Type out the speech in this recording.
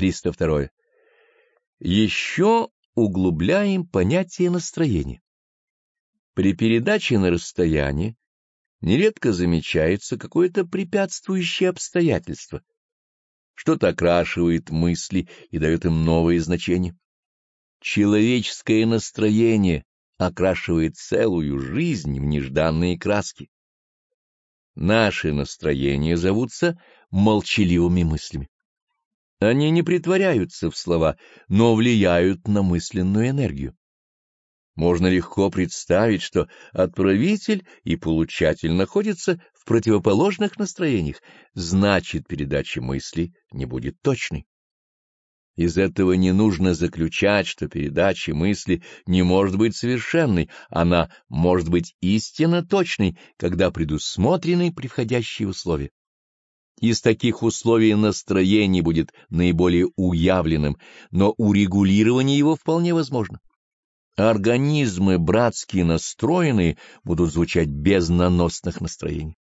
302. Еще углубляем понятие настроения. При передаче на расстояние нередко замечается какое-то препятствующее обстоятельство, что-то окрашивает мысли и дает им новые значения. Человеческое настроение окрашивает целую жизнь в нежданные краски. Наши настроения зовутся молчаливыми мыслями. Они не притворяются в слова, но влияют на мысленную энергию. Можно легко представить, что отправитель и получатель находятся в противоположных настроениях, значит, передача мысли не будет точной. Из этого не нужно заключать, что передача мысли не может быть совершенной, она может быть истинно точной, когда предусмотрены превходящие условия. Из таких условий настроение будет наиболее уявленным, но урегулирование его вполне возможно. Организмы братские настроенные будут звучать без наносных настроений.